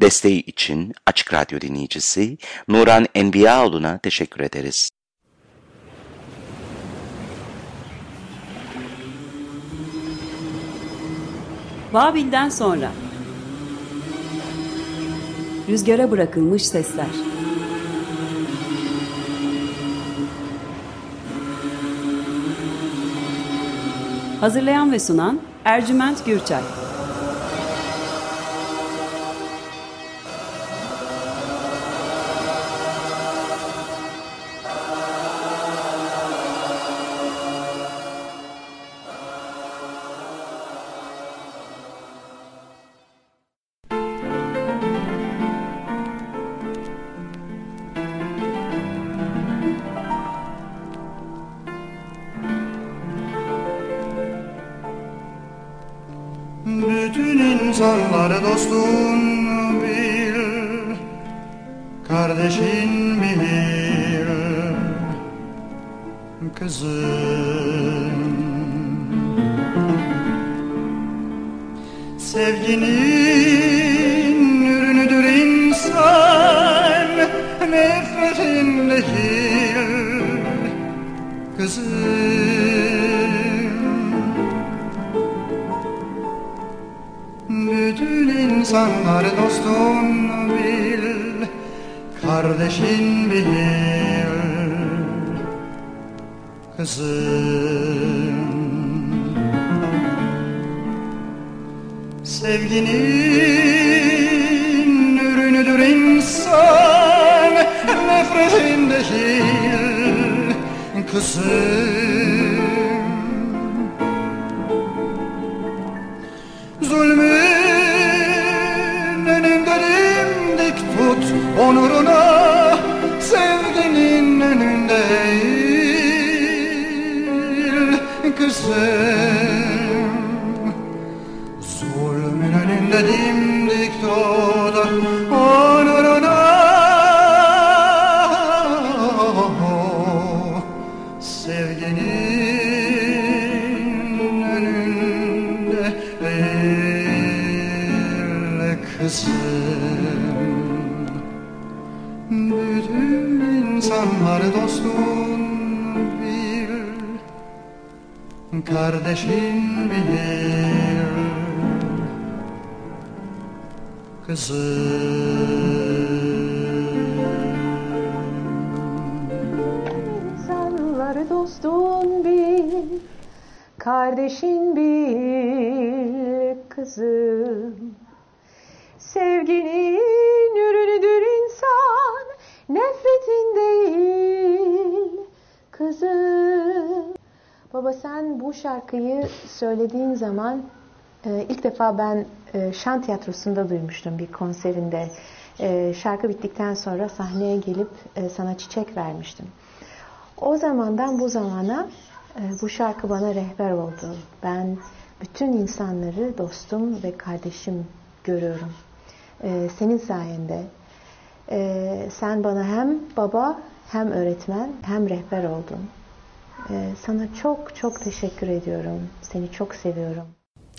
Desteği için Açık Radyo dinleyicisi Nuran Enbiyaoğlu'na teşekkür ederiz. Babil'den sonra. Rüzgara bırakılmış sesler. Hazırlayan ve sunan Ercüment Gürçay Kızım Kızım İnsanları dostun bil, kardeşin bil kızım. Sevginin ürünüdür insan, nefretin değil kızım. Baba sen bu şarkıyı söylediğin zaman e, ilk defa ben e, şan tiyatrosunda duymuştum bir konserinde. E, şarkı bittikten sonra sahneye gelip e, sana çiçek vermiştim. O zamandan bu zamana e, bu şarkı bana rehber oldu. Ben bütün insanları dostum ve kardeşim görüyorum. E, senin sayende. E, sen bana hem baba hem öğretmen hem rehber oldun. E, sana çok çok teşekkür ediyorum. Seni çok seviyorum.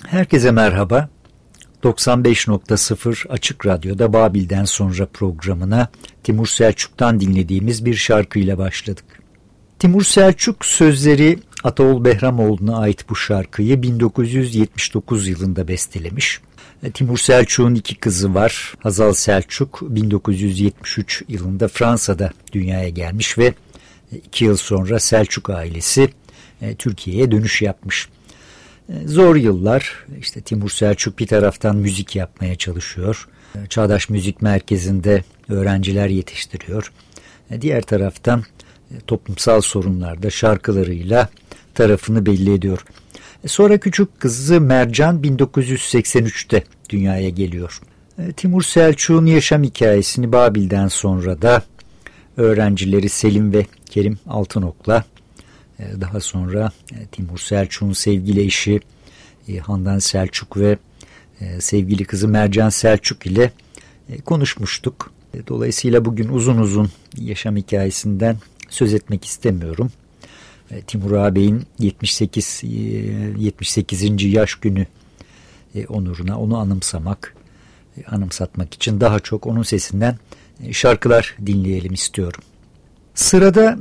Herkese merhaba. 95.0 Açık Radyo'da Babil'den sonra programına Timur Selçuk'tan dinlediğimiz bir şarkıyla başladık. Timur Selçuk sözleri Ataol Behramoğlu'na ait bu şarkıyı 1979 yılında bestelemiş. Timur Selçuk'un iki kızı var. Hazal Selçuk 1973 yılında Fransa'da dünyaya gelmiş ve iki yıl sonra Selçuk ailesi e, Türkiye'ye dönüş yapmış. Zor yıllar. İşte Timur Selçuk bir taraftan müzik yapmaya çalışıyor. Çağdaş Müzik Merkezi'nde öğrenciler yetiştiriyor. Diğer taraftan toplumsal sorunlarda şarkılarıyla tarafını belli ediyor. Sonra küçük kızı Mercan 1983'te dünyaya geliyor. Timur Selçuk'un yaşam hikayesini Babil'den sonra da öğrencileri Selim ve Kerim Altınok'la daha sonra Timur Selçuk'un sevgili eşi Handan Selçuk ve sevgili kızı Mercan Selçuk ile konuşmuştuk. Dolayısıyla bugün uzun uzun yaşam hikayesinden söz etmek istemiyorum. Timur ağabeyin 78 78. yaş günü onuruna onu anımsamak anımsatmak için daha çok onun sesinden şarkılar dinleyelim istiyorum. Sırada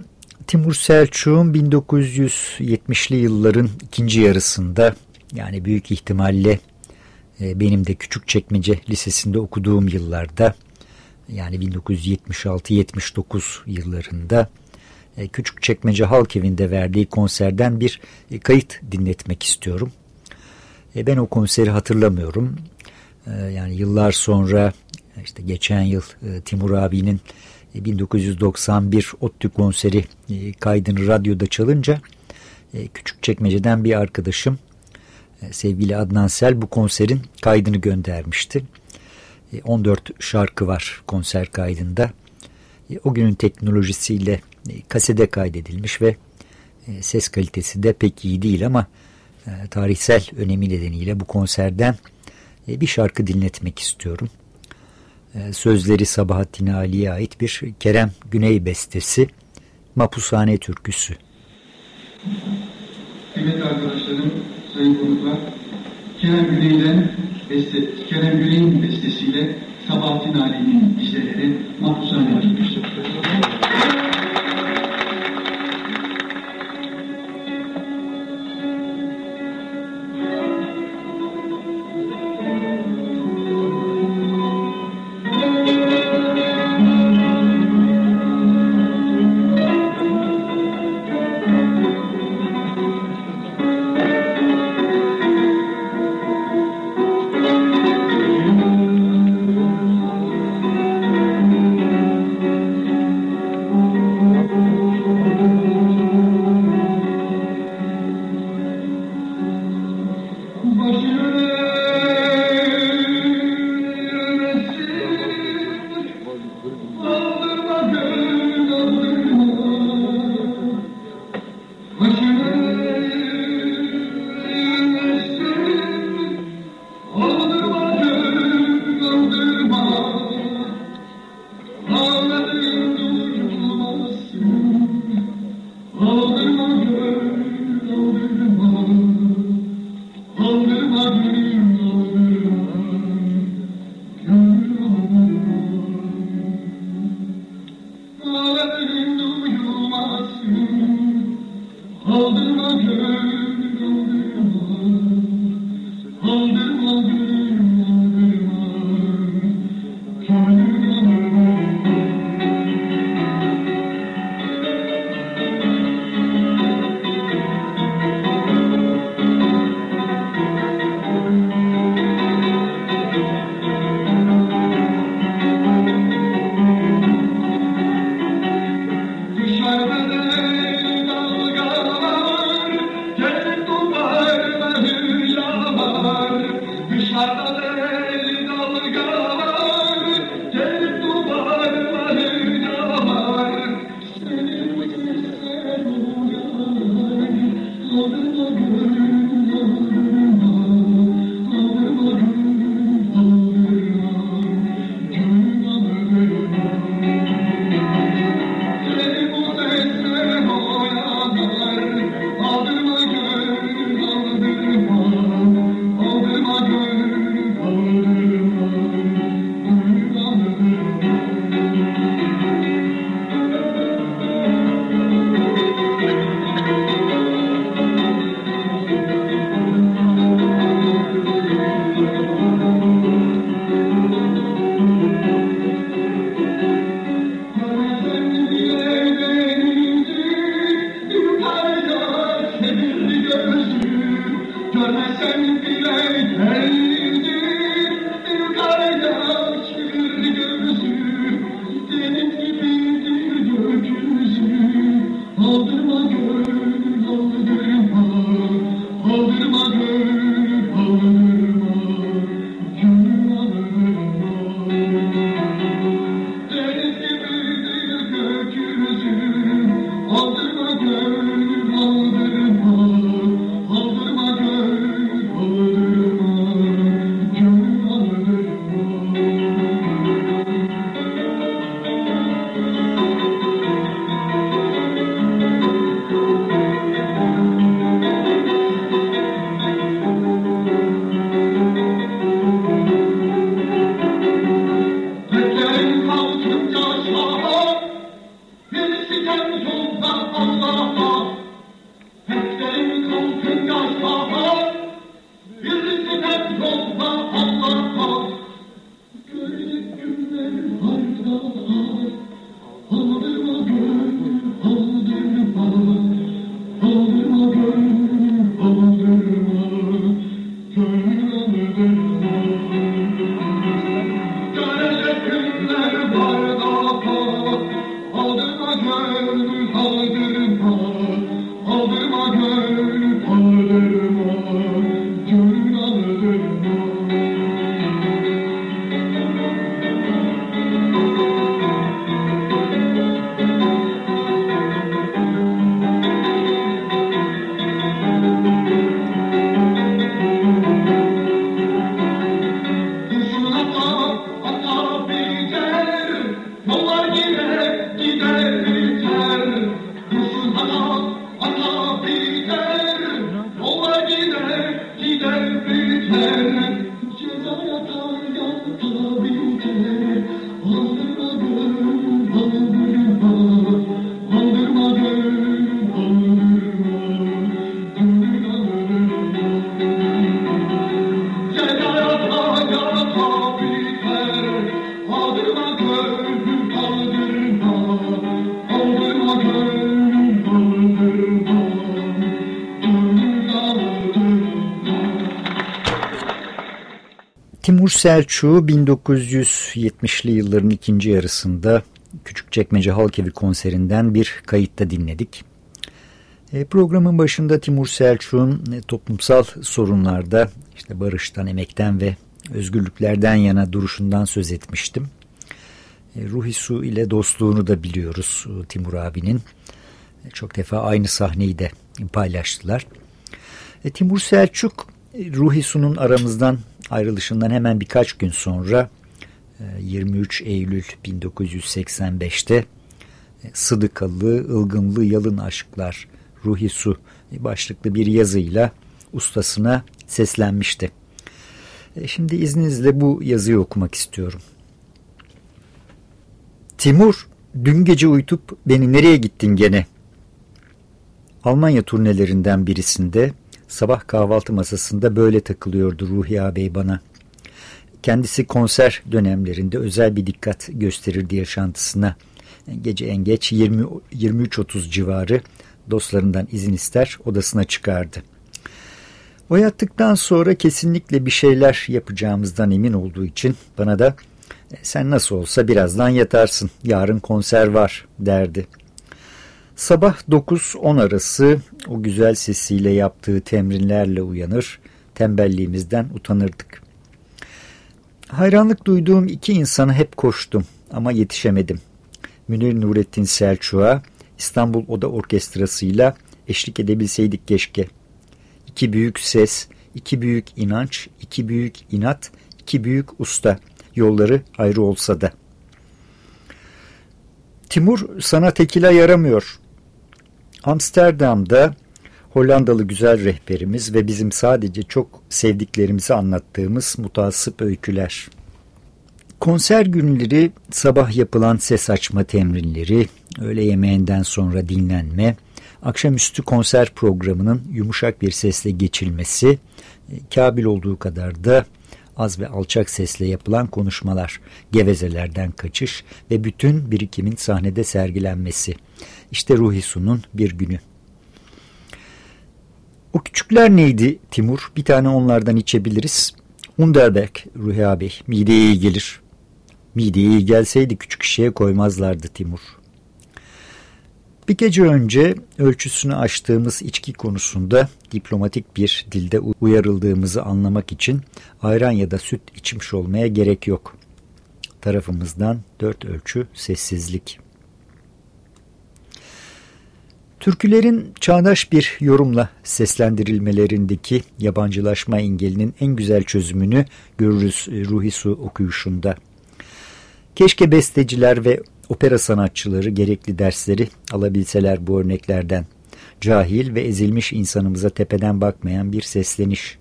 Timur Selçuk'un 1970'li yılların ikinci yarısında yani büyük ihtimalle e, benim de Küçükçekmece Lisesi'nde okuduğum yıllarda yani 1976-79 yıllarında e, Küçükçekmece Halk Evi'nde verdiği konserden bir e, kayıt dinletmek istiyorum. Ben o konseri hatırlamıyorum. Yani yıllar sonra işte geçen yıl Timur abinin 1991 ODTÜ konseri kaydını radyoda çalınca Küçükçekmece'den bir arkadaşım e, sevgili Adnan Sel bu konserin kaydını göndermişti. 14 e, şarkı var konser kaydında. E, o günün teknolojisiyle kasede kaydedilmiş ve ses kalitesi de pek iyi değil ama tarihsel önemi nedeniyle bu konserden bir şarkı dinletmek istiyorum. Sözleri Sabahattin Ali'ye ait bir Kerem Güney bestesi Mapushane Türküsü. Evet arkadaşlarım, sayın konuklar. Kerem Güney'den beste, Kerem Güney'in bestesiyle Sabahattin Ali'nin işleri Mahpushane Türküsü. Timur Selçuk'u 1970'li yılların ikinci yarısında Küçükçekmece Halk Evi konserinden bir kayıtta dinledik. E, programın başında Timur Selçuk'un e, toplumsal sorunlarda işte barıştan, emekten ve özgürlüklerden yana duruşundan söz etmiştim. E, Ruhi Su ile dostluğunu da biliyoruz Timur abinin. Çok defa aynı sahneyi de paylaştılar. Timur Selçuk Ruhi Su'nun aramızdan ayrılışından hemen birkaç gün sonra 23 e, Eylül 1985'te e, Sıdıkalı, ılgınlı Yalın Aşklar Ruhi Su başlıklı bir yazıyla ustasına seslenmişti. E, şimdi izninizle bu yazıyı okumak istiyorum. Timur, dün gece uyutup beni nereye gittin gene? Almanya turnelerinden birisinde Sabah kahvaltı masasında böyle takılıyordu Ruhi ağabey bana. Kendisi konser dönemlerinde özel bir dikkat gösterirdi yaşantısına. Gece en geç 23.30 civarı dostlarından izin ister odasına çıkardı. O yattıktan sonra kesinlikle bir şeyler yapacağımızdan emin olduğu için bana da e, sen nasıl olsa birazdan yatarsın yarın konser var derdi. Sabah 9-10 arası o güzel sesiyle yaptığı temrinlerle uyanır, tembelliğimizden utanırdık. Hayranlık duyduğum iki insanı hep koştum ama yetişemedim. Münir Nurettin Selçuk'a İstanbul Oda Orkestrası'yla eşlik edebilseydik keşke. İki büyük ses, iki büyük inanç, iki büyük inat, iki büyük usta. Yolları ayrı olsa da. Timur sana tekila yaramıyor. Amsterdam'da Hollandalı güzel rehberimiz ve bizim sadece çok sevdiklerimizi anlattığımız mutasip öyküler. Konser günleri sabah yapılan ses açma temrinleri, öğle yemeğinden sonra dinlenme, akşamüstü konser programının yumuşak bir sesle geçilmesi, e, kabil olduğu kadar da az ve alçak sesle yapılan konuşmalar, gevezelerden kaçış ve bütün birikimin sahnede sergilenmesi. İşte Ruhi Su'nun bir günü. O küçükler neydi Timur? Bir tane onlardan içebiliriz. Underberg, Ruhi abi, mideye iyi gelir. Mideye iyi gelseydi küçük şişeye koymazlardı Timur. Bir gece önce ölçüsünü aştığımız içki konusunda diplomatik bir dilde uyarıldığımızı anlamak için ayran ya da süt içmiş olmaya gerek yok. Tarafımızdan dört ölçü sessizlik. Türkülerin çağdaş bir yorumla seslendirilmelerindeki yabancılaşma engelinin en güzel çözümünü görürüz e, Ruhi Su okuyuşunda. Keşke besteciler ve opera sanatçıları gerekli dersleri alabilseler bu örneklerden. Cahil ve ezilmiş insanımıza tepeden bakmayan bir sesleniş.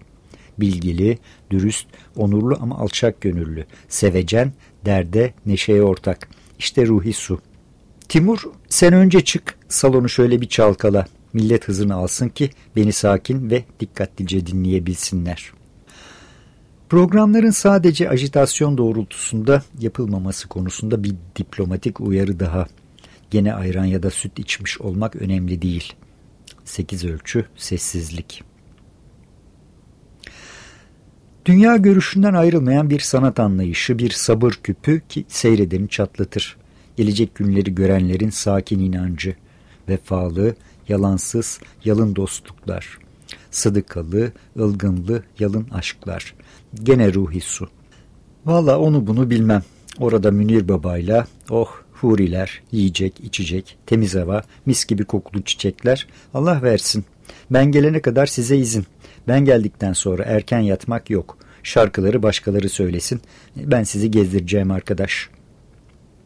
Bilgili, dürüst, onurlu ama alçak gönüllü, sevecen, derde, neşeye ortak. İşte Ruhi Su. Timur sen önce çık salonu şöyle bir çalkala. Millet hızını alsın ki beni sakin ve dikkatlice dinleyebilsinler. Programların sadece ajitasyon doğrultusunda yapılmaması konusunda bir diplomatik uyarı daha. Gene ayran ya da süt içmiş olmak önemli değil. 8 ölçü sessizlik. Dünya görüşünden ayrılmayan bir sanat anlayışı, bir sabır küpü ki seyredeni çatlatır. Gelecek günleri görenlerin sakin inancı, vefalı, yalansız, yalın dostluklar, sıdıkalı, ılgınlı, yalın aşklar, gene ruhi su. Valla onu bunu bilmem. Orada Münir babayla, oh huriler, yiyecek, içecek, temiz hava, mis gibi kokulu çiçekler, Allah versin. Ben gelene kadar size izin. Ben geldikten sonra erken yatmak yok. Şarkıları başkaları söylesin. Ben sizi gezdireceğim arkadaş.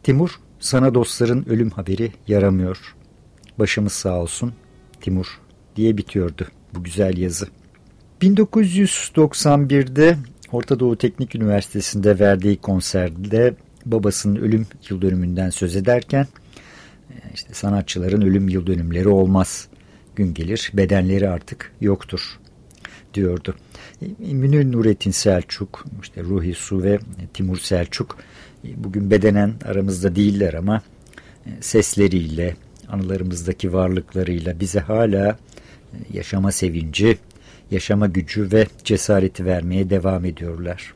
Timur, sana dostların ölüm haberi yaramıyor. Başımız sağ olsun. Timur diye bitiyordu bu güzel yazı. 1991'de Orta Doğu Teknik Üniversitesi'nde verdiği konserde babasının ölüm yıl dönümünden söz ederken işte sanatçıların ölüm yıl dönümleri olmaz. Gün gelir bedenleri artık yoktur diyordu. Münir Nurettin Selçuk, işte Ruhi Su ve Timur Selçuk bugün bedenen aramızda değiller ama sesleriyle, anılarımızdaki varlıklarıyla bize hala yaşama sevinci, yaşama gücü ve cesareti vermeye devam ediyorlar.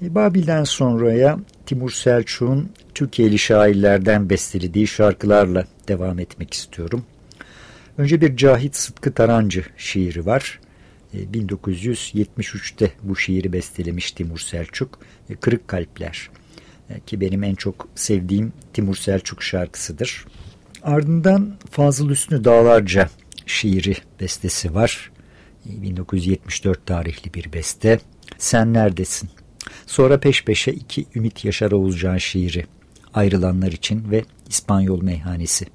Babil'den sonraya Timur Selçuk'un Türkiye'li şairlerden bestelediği şarkılarla devam etmek istiyorum. Önce bir Cahit Sıtkı Tarancı şiiri var. 1973'te bu şiiri bestelemiş Timur Selçuk. Kırık Kalpler ki benim en çok sevdiğim Timur Selçuk şarkısıdır. Ardından Fazıl Üstünü Dağlarca şiiri bestesi var. 1974 tarihli bir beste. Sen neredesin? Sonra peş peşe iki Ümit Yaşar Oğuzcan şiiri. Ayrılanlar için ve İspanyol Meyhanesi.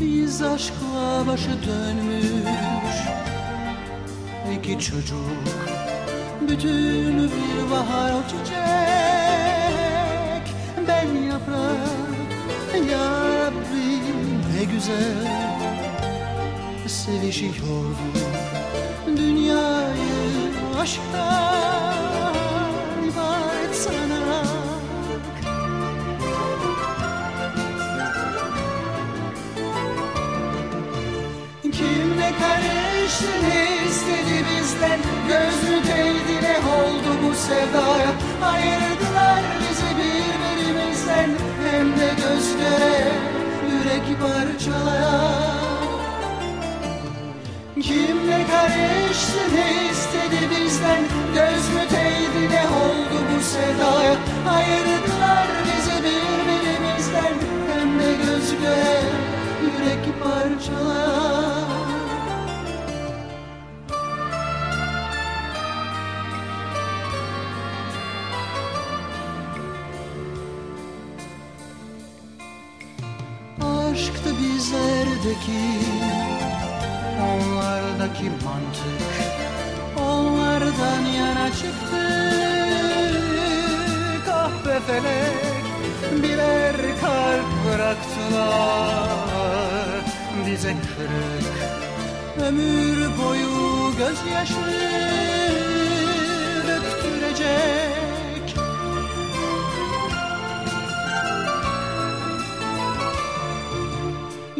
Biz aşkla başı dönmüş. İki çocuk Bütün bir bahar o çiçek. Ben yaprak Ya Rabbi ne güzel. Sevişiyorduk Dünyayı aşktan bu sevdaya Ayırdılar bizi birbirimizden. Hem de göz göre yürek parçalayan. Kim ne karıştı ne istedi bizden? Göz mü değdi ne oldu bu sevdaya? Ayırdılar bizi birbirimizden. Hem de göz göre yürek parçalayan bizlerdeki Onlardaki mantık Onlardan yana çıktı Kahpe felek Birer kalp bıraktılar. Bize kırık Ömür boyu gözyaşı döktürecek.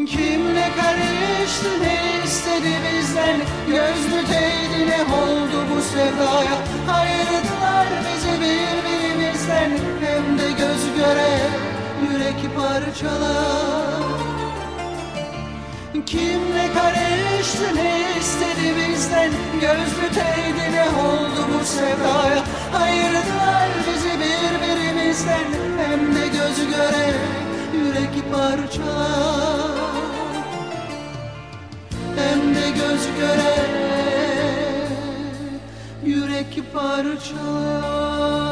Kim karıştı ne istedi bizden? Göz mü değdi ne oldu bu sevdaya? Ayırdılar bizi birbirimizden. Hem de göz göre yürek parçalar. Kim ne karıştı ne istedi bizden? Göz mü değdi ne oldu bu sevdaya? Ayırdılar bizi birbirimizden. Hem de göz göre yürek parçalar göz göre yürek parçalar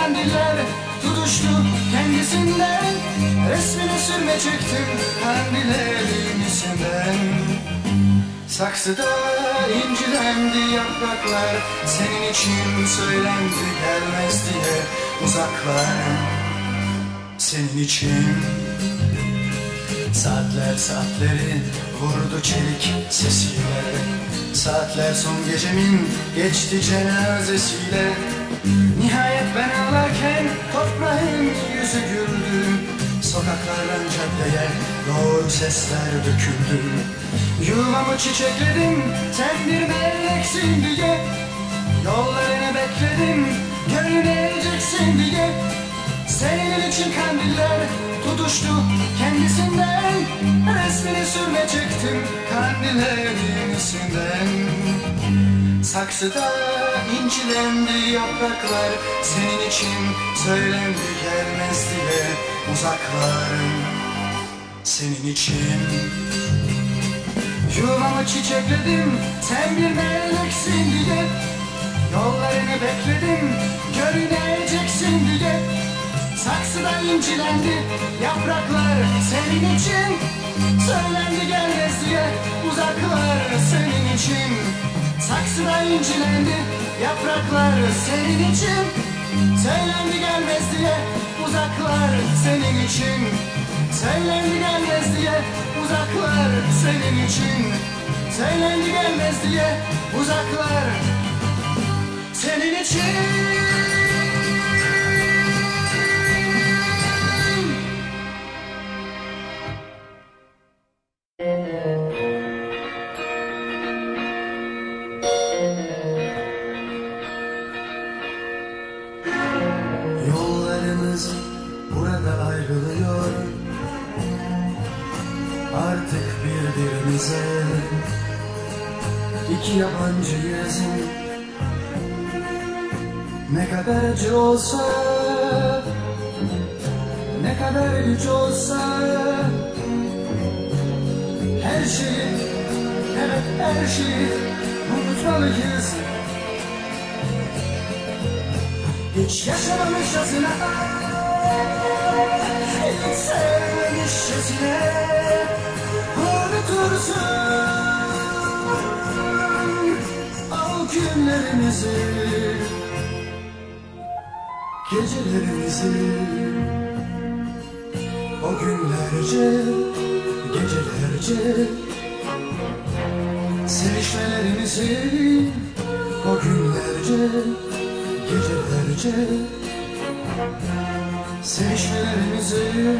Kandiller tutuştu kendisinden. Resmini sürme çektim kandillerin isinden Saksıda incilendi yapraklar Senin için söylendi gelmez diye uzaklar. Senin için Saatler saatleri vurdu çelik sesiyle. Saatler son gecemin geçti cenazesiyle Nihayet ben ağlarken toprağın yüzü güldü. Sokaklardan caddeye doğru sesler döküldü. Yuvamı çiçekledim sen bir meleksin diye. Yollarını bekledim görüneceksin diye. Senin için kandiller tutuştu kendisinden. Resmini sürme çektim kandillerin isinden Saksıda incilendi yapraklar Senin için söylendi gelmez diye uzaklar. Senin için. Yuvamı çiçekledim sen bir meleksin diye Yollarını bekledim görüneceksin diye Saksıda incilendi yapraklar senin için Söylendi gelmez diye uzaklar. Senin için Saksıda incilendi yapraklar senin için. Söylendi gelmez diye uzaklar senin için. Söylendi gelmez diye uzaklar senin için. Söylendi gelmez diye uzaklar senin için Gecelerimizi O günlerce Gecelerce Sevişmelerimizi O günlerce Gecelerce Sevişmelerimizi.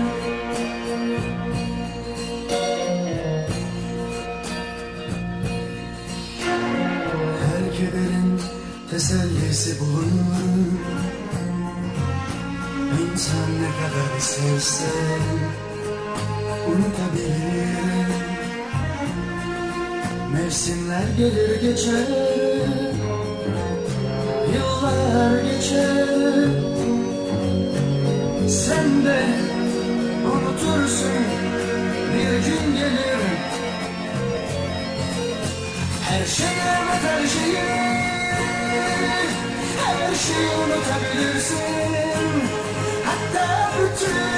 Her kederin tesellisi bulunur İnsan ne kadar sevse Unutabilir Mevsimler gelir geçer Yıllar geçer. Sen de unutursun Bir gün gelir. Her şeyi evet her şeyi. Her şeyi unutabilirsin bütün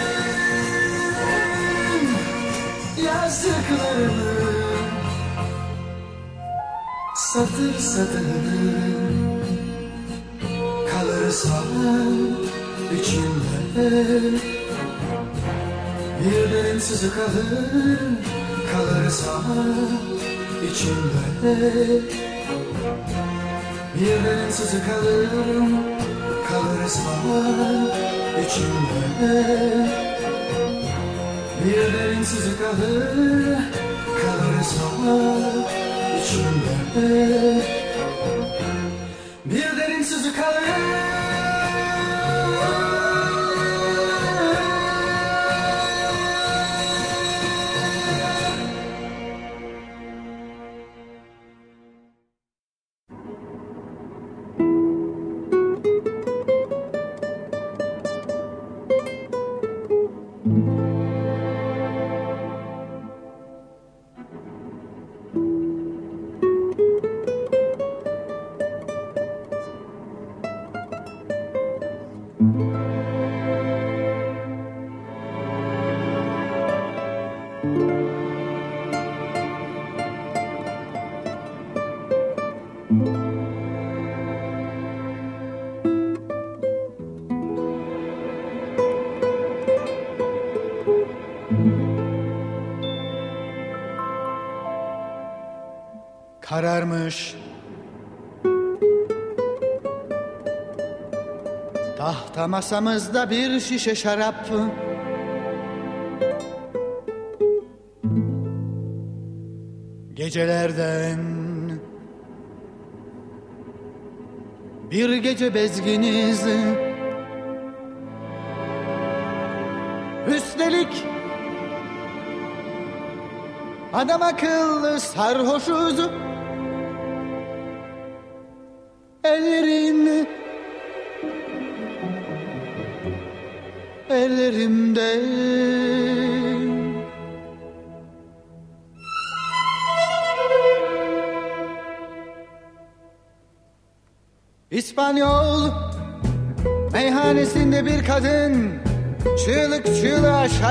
Yazdıklarını Satır satır kalırsa içimde. Bir derin sızı kalır kalırsa içimde. Bir derin sızı kalır kalırsa içimde. Bir derin sızı kalır kalırsa içimde. Bir derin sızı kalır Kararmış. Tahta masamızda bir şişe şarap. Gecelerden Bir gece bezginiz. Üstelik Adam akıllı sarhoşuz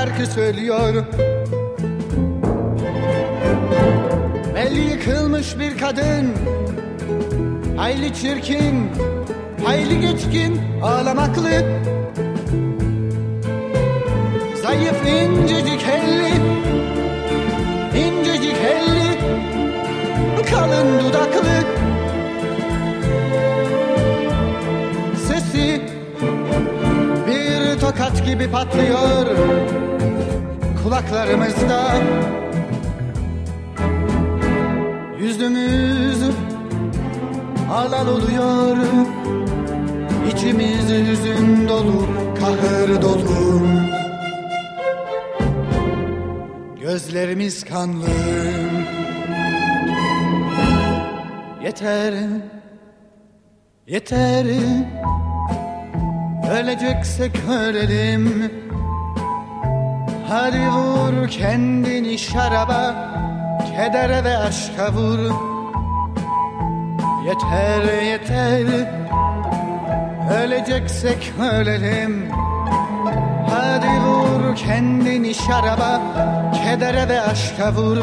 şarkı söylüyor. Belli yıkılmış bir kadın. Hayli çirkin, hayli geçkin, ağlamaklı. Zayıf incecik elli, tokat gibi patlıyor Kulaklarımızda. Yüzümüz alal oluyor İçimiz hüzün dolu, kahır dolu. Gözlerimiz kanlı. Yeter, yeter Öleceksek ölelim. Hadi vur kendini şaraba Kedere ve aşka vur. Yeter yeter. Öleceksek ölelim. Hadi vur kendini şaraba Kedere ve aşka vur.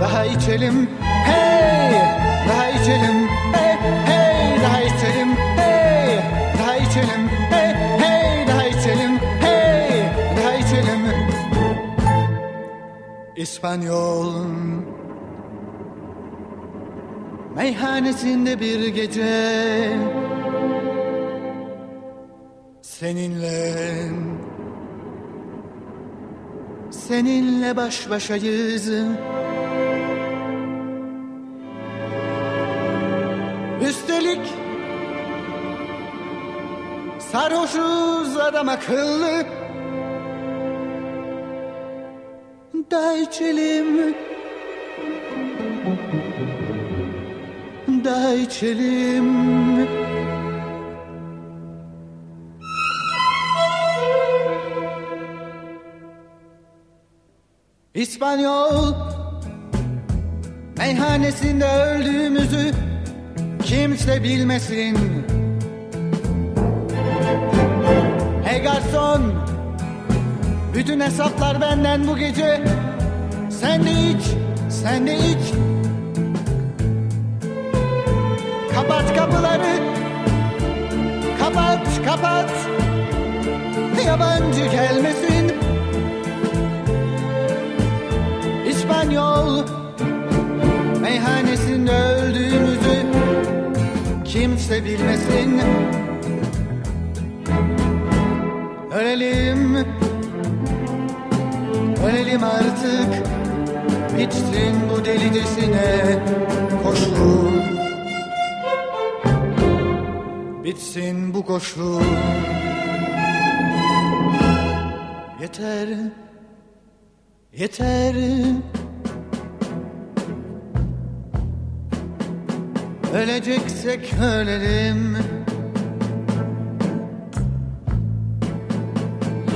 Daha içelim. Hey! Daha içelim. Hey hey! Daha içelim İspanyol. Meyhanesinde bir gece Seninle Seninle baş başayız. Üstelik Sarhoşuz adam akıllı Da içelim. İspanyol Meyhanesinde öldüğümüzü Kimse bilmesin. Hey garson Bütün hesaplar benden bu gece. Sen de iç Sen de iç. Kapat kapıları. Kapat kapat. Yabancı gelmesin. İspanyol Meyhanesinde öldüğümüzü Kimse bilmesin. Ölelim Ölelim artık. Bitsin bu delicesine koşu Bitsin bu koşu Yeter Yeter. Öleceksek ölelim.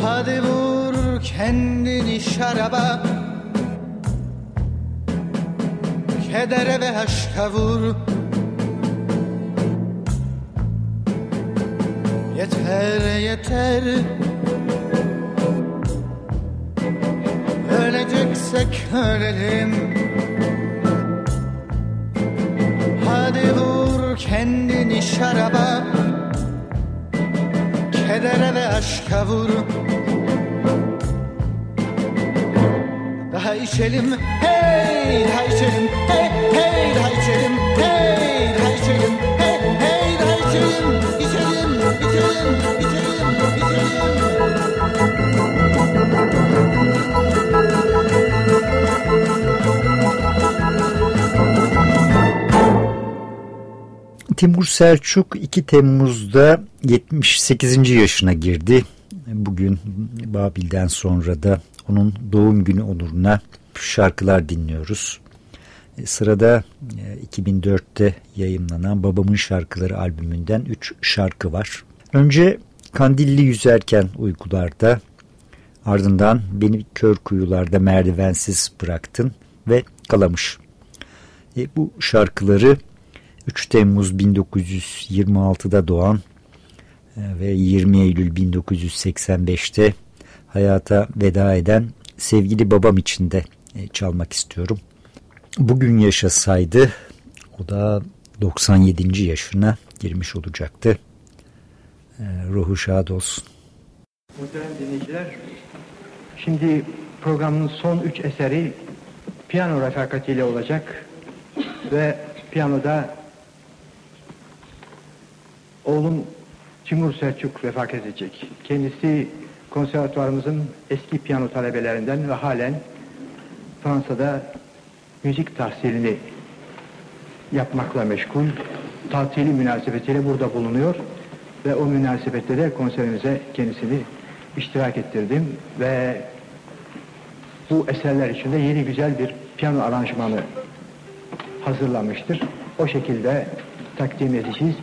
Hadi vur kendini şaraba Kedere ve aşka vur. Yeter yeter. Öleceksek ölelim. Hadi vur kendini şaraba Kedere ve aşka vur içelim. Hey daha içelim. Hey hey daha içelim. Hey daha içelim. Hey hey daha içelim. İçelim içelim içelim içelim. Timur Selçuk 2 Temmuz'da 78. yaşına girdi. Bugün Babil'den sonra da onun doğum günü onuruna şarkılar dinliyoruz. Sırada 2004'te yayımlanan Babamın Şarkıları albümünden 3 şarkı var. Önce Kandilli Yüzerken Uykularda, ardından Beni Kör Kuyularda Merdivensiz Bıraktın ve Kalamış. E, bu şarkıları 3 Temmuz 1926'da doğan ve 20 Eylül 1985'te hayata veda eden sevgili babam için de çalmak istiyorum. Bugün yaşasaydı o da 97. yaşına girmiş olacaktı. Ruhu şad olsun. Muhterem dinleyiciler, şimdi programın son üç eseri piyano refakatiyle olacak ve piyanoda oğlum Timur Selçuk refakat edecek. Kendisi konservatuvarımızın eski piyano talebelerinden ve halen Fransa'da müzik tahsilini yapmakla meşgul. Tatili münasebetiyle burada bulunuyor ve o münasebette de konserimize kendisini iştirak ettirdim ve bu eserler içinde yeni güzel bir piyano aranjmanı hazırlamıştır. O şekilde takdim edeceğiz.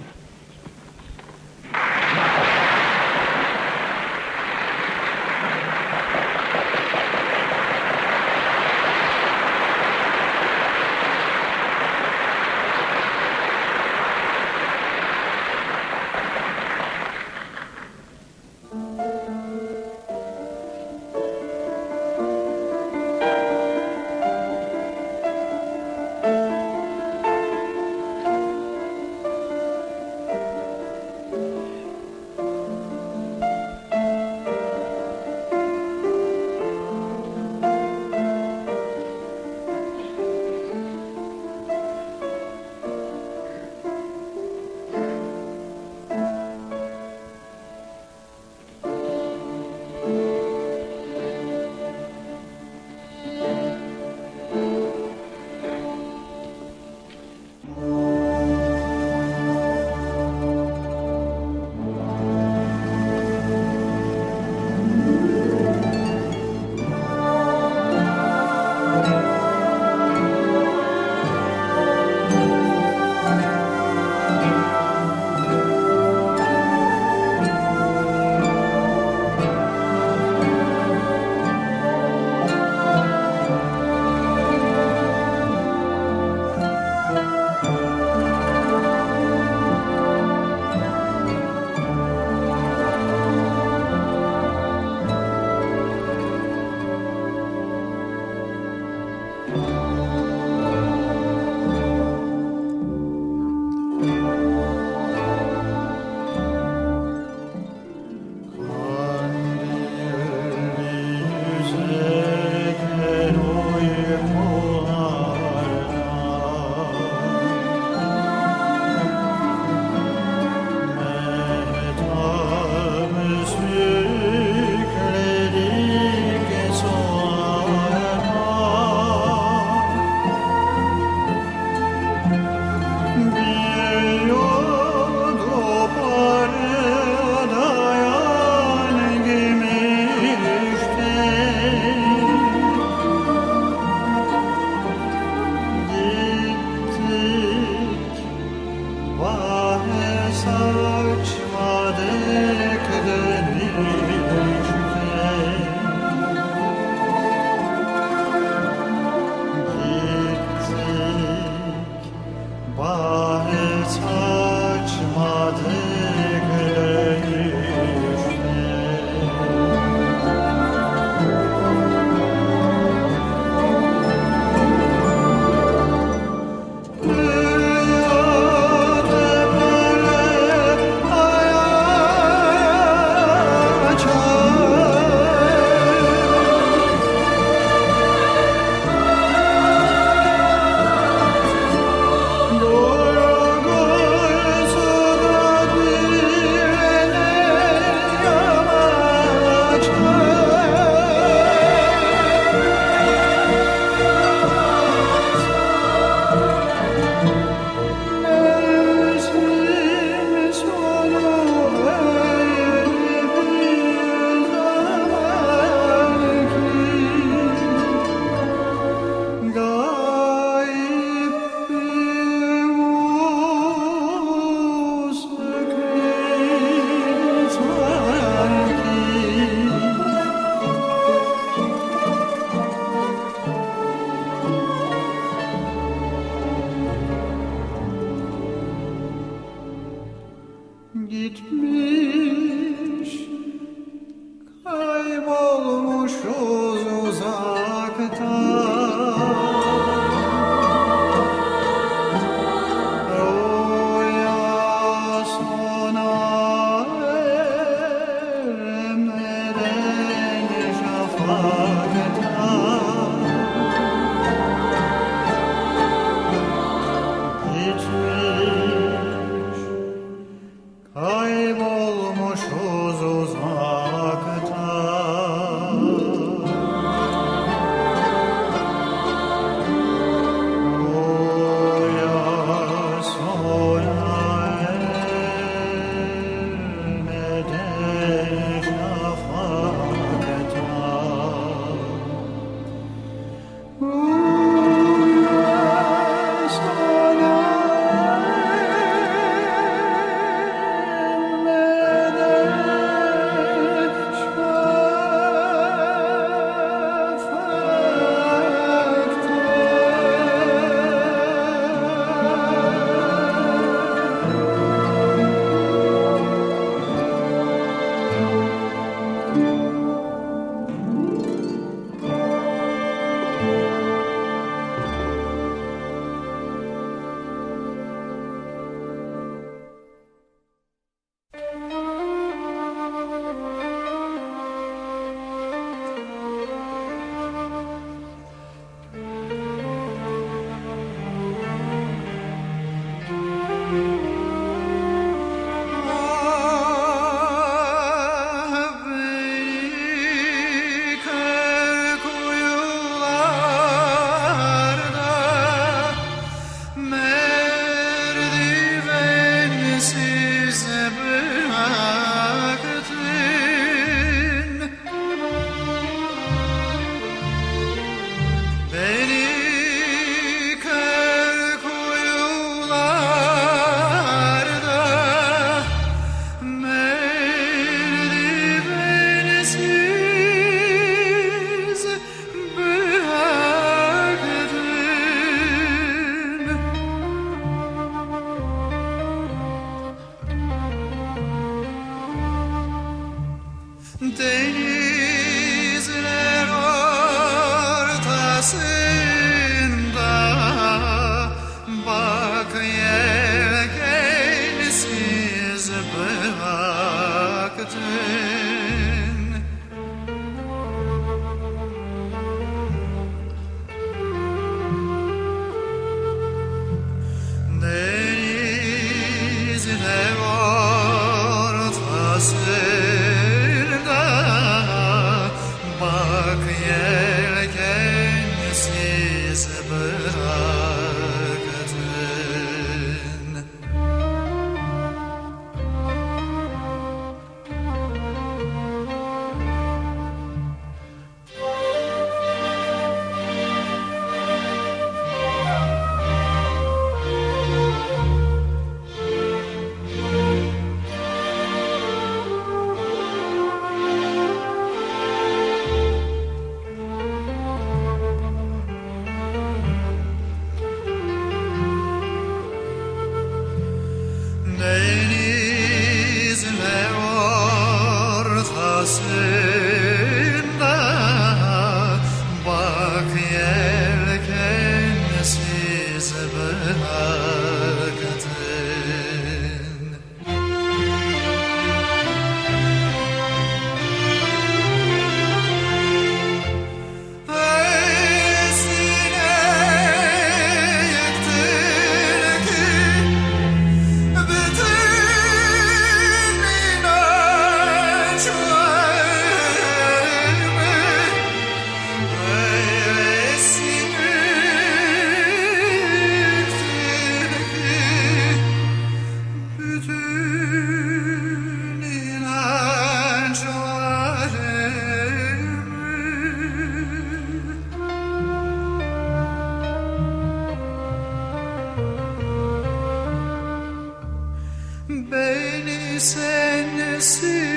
Beni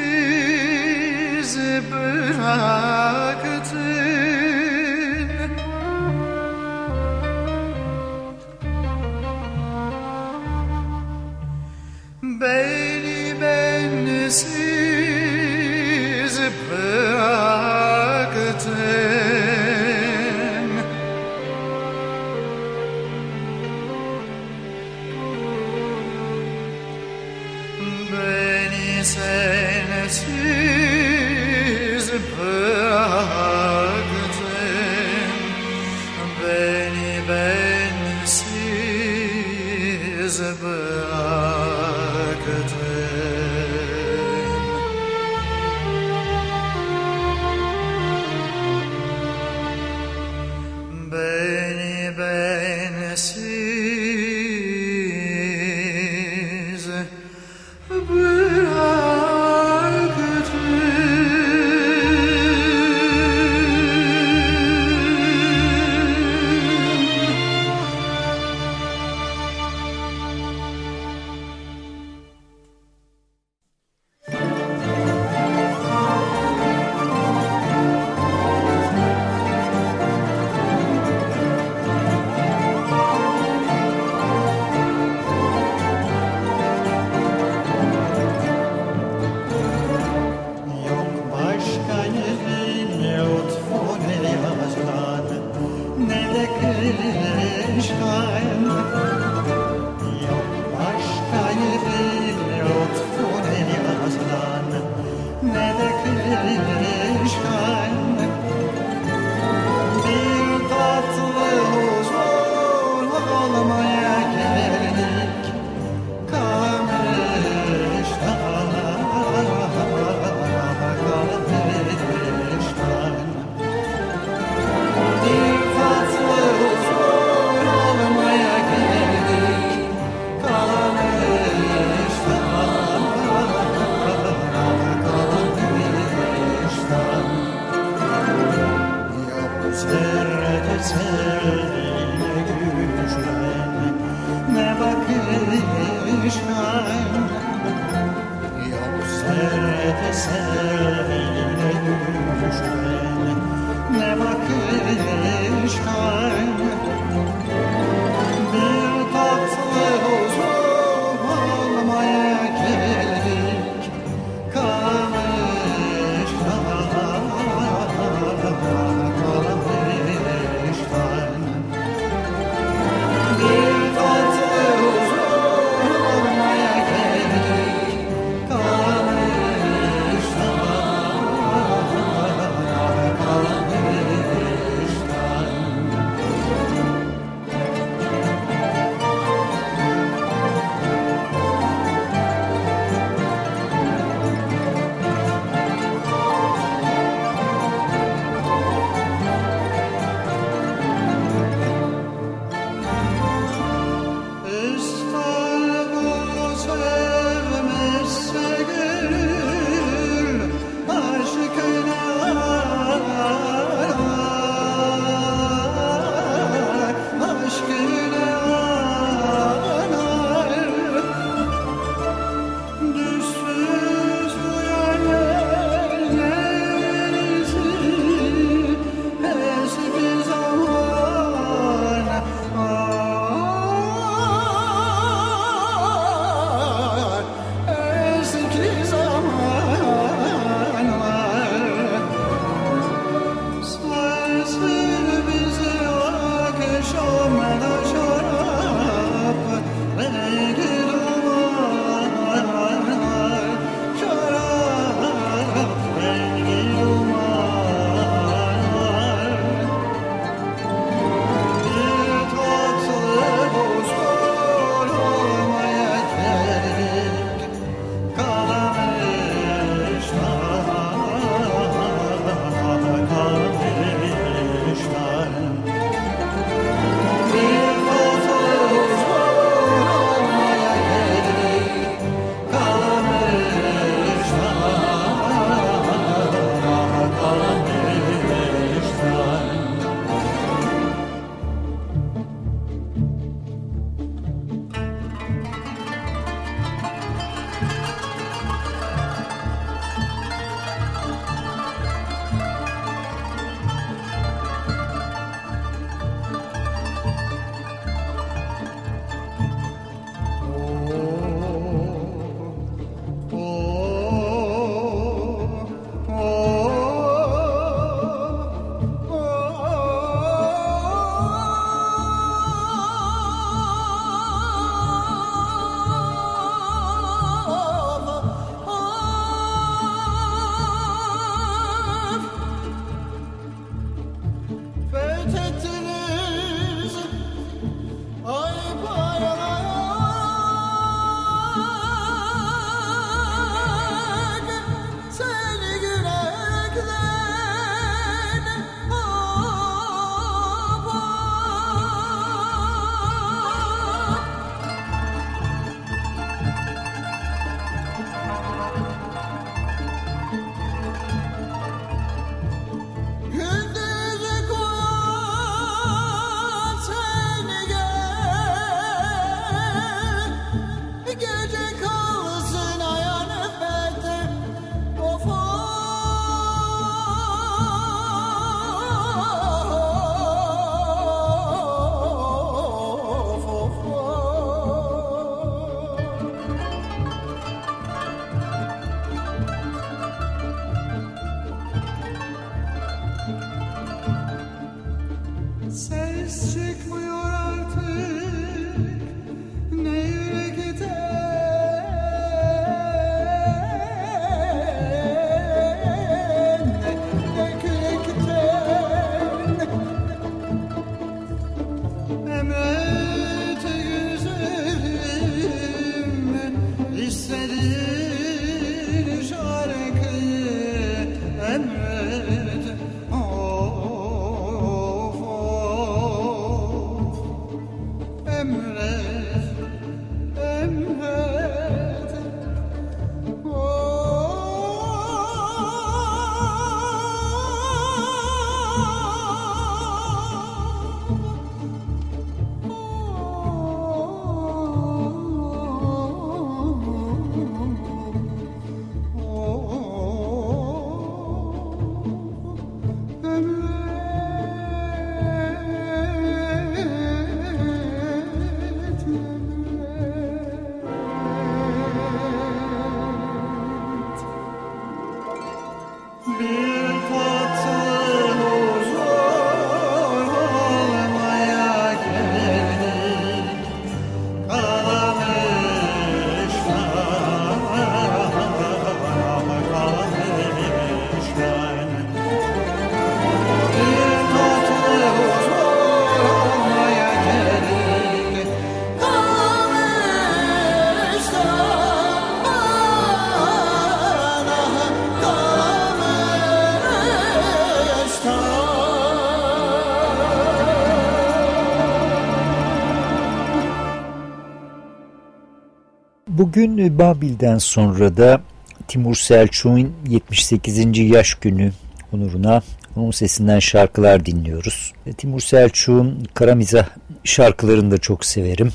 Bugün Babil'den sonra da Timur Selçuk'un 78. yaş günü onuruna onun sesinden şarkılar dinliyoruz. E, Timur Selçuk'un kara mizah şarkılarını da çok severim.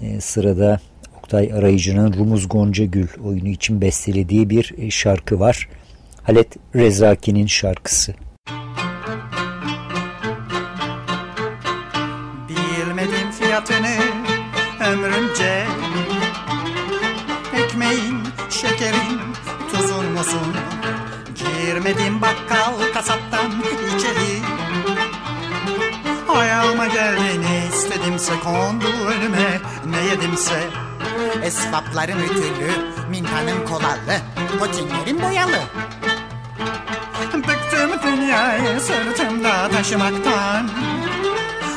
Ee, sırada Oktay Arayıcı'nın Rumuz Gonca Gül oyunu için bestelediği bir e, şarkı var. Halet Rezaki'nin şarkısı. Ekmeğin, şekerin, tuzun musun? Girmedim bakkal kasaptan içeri. Ayağıma geldi ne istedimse kondu önüme. Ne yedimse? Esvaplarım ütülü, mintanım kolalı, potinlerim boyalı. Bıktım dünyayı sırtımda taşımaktan.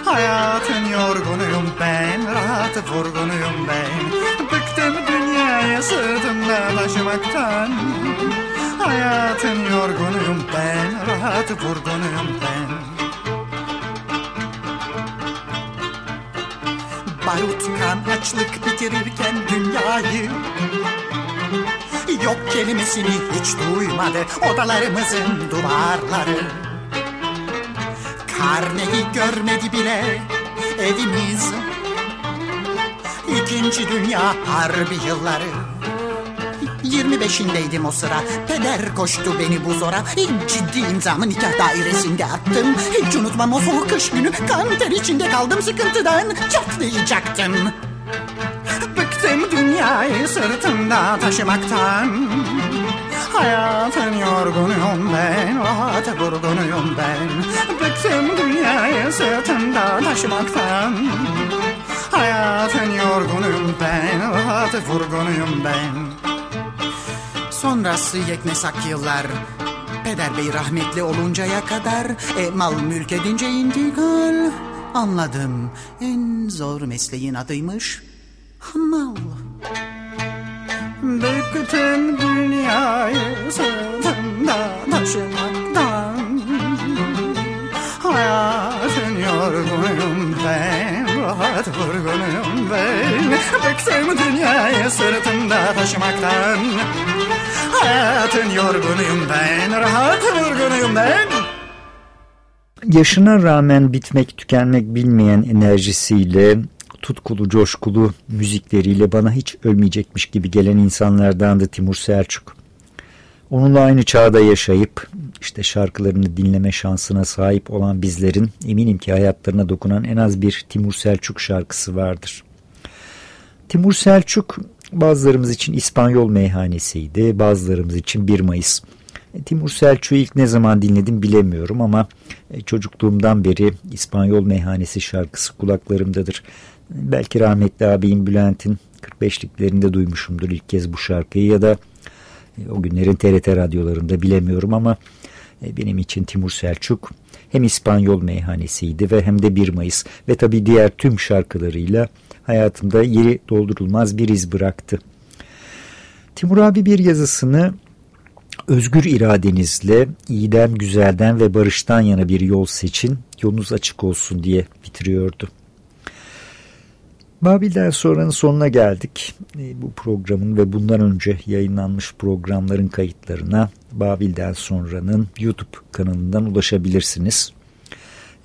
Hayatın yorgunuyum ben, rahat vurgunuyum ben Sırtımda taşımaktan Hayatın yorgunuyum ben, rahat vurgunuyum ben. Barut kan açlık bitirirken dünyayı Yok kelimesini hiç duymadı odalarımızın duvarları. Karneyi görmedi bile evimiz İkinci Dünya Harbi yılları. 25'indeydim o sıra. Peder koştu beni bu zora. Ciddi imzamı nikah dairesinde attım. Hiç unutmam o soğuk kış günü. Kan ter içinde kaldım sıkıntıdan Çatlayacaktım. Bıktım dünyayı sırtımda taşımaktan. Hayatın yorgunuyum ben Rahat vurgunuyum ben. Bıktım dünyayı sırtımda taşımaktan Hayatın yorgunuyum ben Rahat vurgunuyum ben. Sonrası yeknesak yıllar Peder Bey rahmetli oluncaya kadar. E, Mal mülk edince intikal Anladım. En zor mesleğin adıymış Hamal Bıktım dünyayı sırtımda taşımaktan ben Rahat vurgunuyum ben Bıktım dünyayı sırtımda taşımaktan Hayatın yorgunuyum ben Rahat vurgunuyum ben Yaşına rağmen bitmek tükenmek bilmeyen enerjisiyle tutkulu coşkulu müzikleriyle bana hiç ölmeyecekmiş gibi gelen insanlardandı Timur Selçuk. Onunla aynı çağda yaşayıp işte şarkılarını dinleme şansına sahip olan bizlerin eminim ki hayatlarına dokunan en az bir Timur Selçuk şarkısı vardır. Timur Selçuk bazılarımız için İspanyol meyhanesiydi, bazılarımız için 1 Mayıs. E, Timur Selçuk'u ilk ne zaman dinledim bilemiyorum ama e, çocukluğumdan beri İspanyol meyhanesi şarkısı kulaklarımdadır. Belki rahmetli abim Bülent'in 45'liklerinde duymuşumdur ilk kez bu şarkıyı ya da o günlerin TRT radyolarında bilemiyorum ama benim için Timur Selçuk hem İspanyol meyhanesiydi ve hem de 1 Mayıs ve tabii diğer tüm şarkılarıyla hayatımda yeri doldurulmaz bir iz bıraktı. Timur abi bir yazısını özgür iradenizle iyiden, güzelden ve barıştan yana bir yol seçin, yolunuz açık olsun diye bitiriyordu. Babil'den sonranın sonuna geldik. E, bu programın ve bundan önce yayınlanmış programların kayıtlarına Babil'den sonranın YouTube kanalından ulaşabilirsiniz.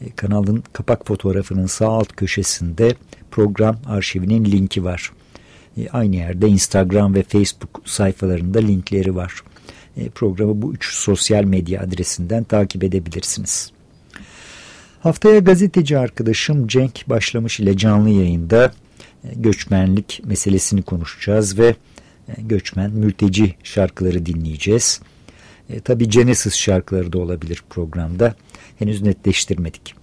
E, kanalın kapak fotoğrafının sağ alt köşesinde program arşivinin linki var. E, aynı yerde Instagram ve Facebook sayfalarında linkleri var. Programı bu üç sosyal medya adresinden takip edebilirsiniz. Haftaya gazeteci arkadaşım Cenk Başlamış ile canlı yayında göçmenlik meselesini konuşacağız ve e, göçmen, mülteci şarkıları dinleyeceğiz. E, tabii Genesis şarkıları da olabilir programda. Henüz netleştirmedik.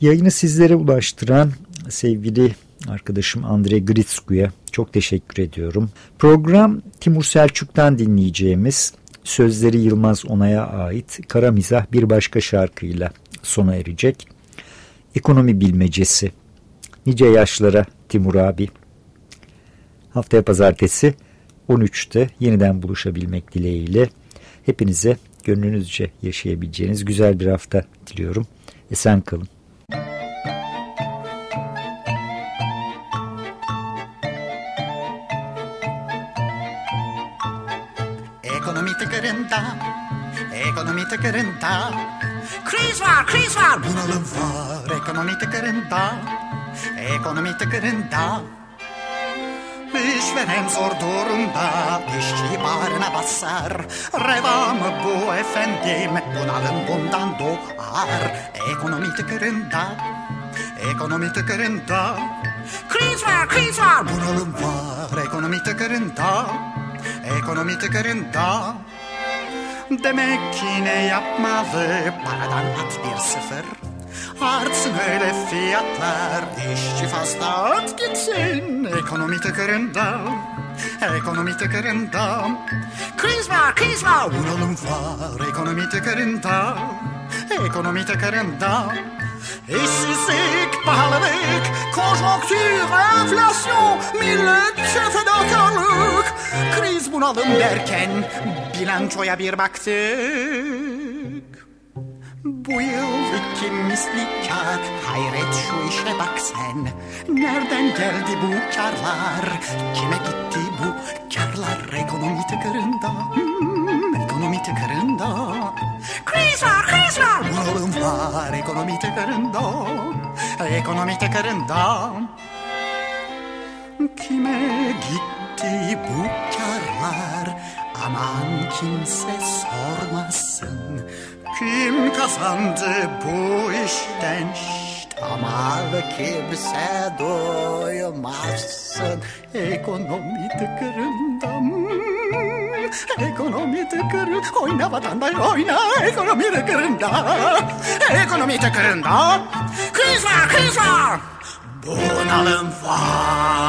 Yayını sizlere ulaştıran sevgili arkadaşım Andre Gritsku'ya çok teşekkür ediyorum. Program Timur Selçuk'tan dinleyeceğimiz sözleri Yılmaz Onay'a ait kara mizah bir başka şarkıyla sona erecek. Ekonomi bilmecesi. Nice yaşlara Timur abi. Haftaya pazartesi 13'te yeniden buluşabilmek dileğiyle hepinize gönlünüzce yaşayabileceğiniz güzel bir hafta diliyorum. Esen kalın. Ekonomi tıkırında, ekonomi tıkırında. Kriz var, kriz var, bunalım var. Ekonomi tıkırında, ekonomi tıkırında. İşveren zor durumda, işçi bağrına basar. Reva mı bu efendim, bunalım bundan doğar. Ekonomi tıkırında, ekonomi tıkırında. Kriz var, kriz var, bunalım var. Ekonomi tıkırında, ekonomi tıkırında. Demek ki ne yapmalı, paradan at bir sıfır. Artsın öyle fiyatlar. İşçi fazla at gitsin. Ekonomi tıkırında. Ekonomi tıkırında. Kriz var Bunalım var. Ekonomi tıkırında. Ekonomi tıkırında. İşsizlik, pahalılık, konjonktür, enflasyon, milletçe fedakarlık. Kriz bunalım derken bilançoya bir baktık. Bu yıl iki misli kar Hayret şu işe bak sen. Nereden geldi bu karlar? Kime gitti bu karlar Ekonomi tıkırında? Hmm, Ekonomi tıkırında. Kriz var kriz var. Bunalım var ekonomi tıkırında. Ekonomi tıkırında. Kime gitti bu karlar Aman kimse sormasın. Kim kazandı bu işten? Ama kimse duymazsın Ekonomi tıkırında hmm, Ekonomi tıkırı Oyna vatandaş oyna Ekonomi tıkırında Ekonomi tıkırında Kriz var kriz var. Bunalım var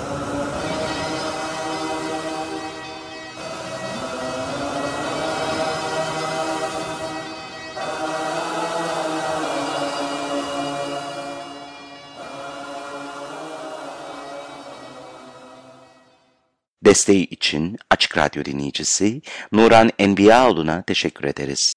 Desteği için Açık Radyo dinleyicisi Nuran Enbiyaoğlu'na teşekkür ederiz.